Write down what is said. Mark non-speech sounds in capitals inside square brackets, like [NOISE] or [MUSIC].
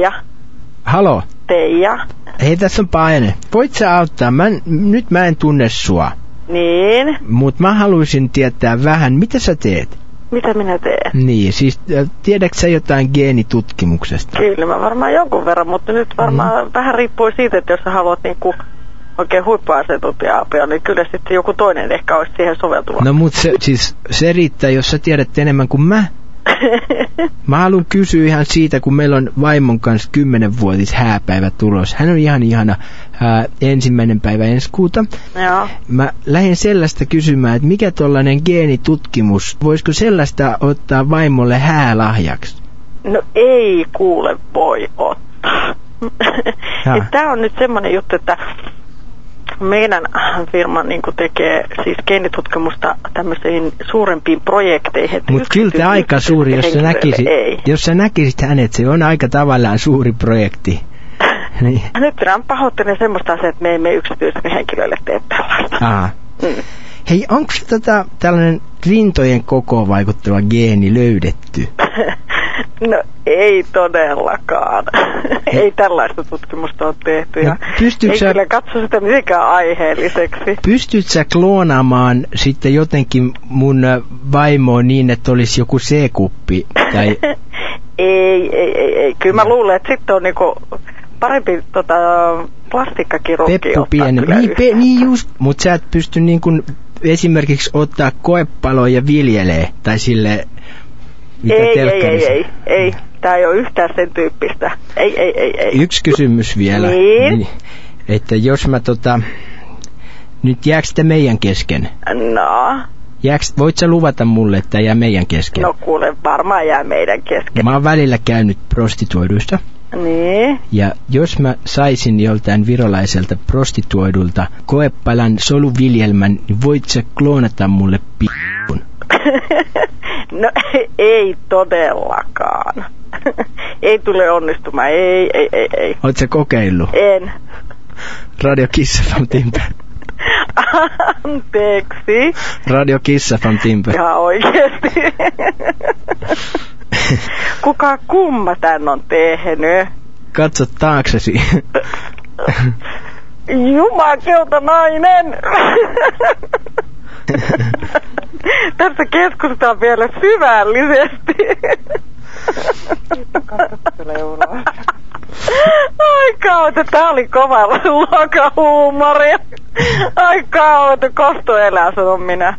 Teija. Halo. Teija. Hei, tässä on Paine. Voit sä auttaa? Mä, en- nyt mä en tunne sua. Niin. Mut mä haluaisin tietää vähän, mitä sä teet? Mitä minä teen? Niin, siis äh, tiedätkö sä jotain geenitutkimuksesta? Kyllä mä varmaan jonkun verran, mutta nyt varmaan Mm. vähän riippuu siitä, että jos sä haluat niinku oikein huippuasiantuntija-apua, niin kyllä sitten joku toinen ehkä olisi siihen soveltuva. No mut se, siis se riittää, jos sä tiedät enemmän kuin mä. [LAUGHS] Mä haluan kysyä ihan siitä, kun meillä on vaimon kanssa kymmenenvuotis hääpäivä tulos. Hän on ihan ihana ää, ensimmäinen päivä ensi kuuta. Joo. Mä lähden sellaista kysymään, että mikä tollanen geenitutkimus, voisiko sellaista ottaa vaimolle häälahjaksi? No ei kuule voi ottaa. [LAUGHS] Tämä on nyt semmoinen juttu, että meidän firma niin tekee siis geenitutkimusta tämmöisiin suurempiin projekteihin. Mutta kyllä aika suuri, jos sä, näkisit, Ei. jos sä näkisit hänet, se on aika tavallaan suuri projekti. [LAUGHS] Niin. Nyt minä pahoittelen semmoista asiaa, että me emme yksityisille henkilöille tee tällaista. Aa. Mm. Hei, onko tota, tällainen rintojen kokoon vaikuttava geeni löydetty? No ei todellakaan. ei tällaista tutkimusta ole tehty. No, Ja ei sä- kyllä katso sitä mitenkään aiheelliseksi. Pystyt sä kloonaamaan sitten jotenkin mun ö, vaimoa niin, että olisi joku C-kuppi? Tai, [LAUGHS] ei, ei, ei, ei. Kyllä mä luulen, että sitten on niinku parempi tota, plastikkakirurgi Peppu ottaa pieni. Niin, pe, niin just, mutta sä et pysty niin kuin esimerkiksi ottaa koepaloja ja viljelee. Tai sille, mitä ei, ei, ei, ei, ei. Tämä ei ole yhtään sen tyyppistä. Ei, ei, ei, ei. Yksi kysymys vielä. Niin? Että jos mä tota, nyt jääkö sitä meidän kesken? No, Jääks, voit sä luvata mulle, että jää meidän kesken? no kuule, varmaan jää meidän kesken. Mä oon välillä käynyt prostituoiduista. Niin. Ja jos mä saisin joltain virolaiselta prostituoidulta koepalan soluviljelmän, niin voit sä kloonata mulle p***un? No ei todellakaan. ei tule onnistumaan, ei, ei, ei, ei. Sä kokeillut? En. Radio Kissa from Timber. Anteeksi. Radio Kissa from Timber. Ihan oikeesti. Kuka kumma tän on tehnyt? Katso taaksesi. Jumakeuta nainen! Tässä keskustellaan vielä syvällisesti. Ai kautta, tää oli kova luokan huumori. Ai kautta, kosto elää, sanon minä.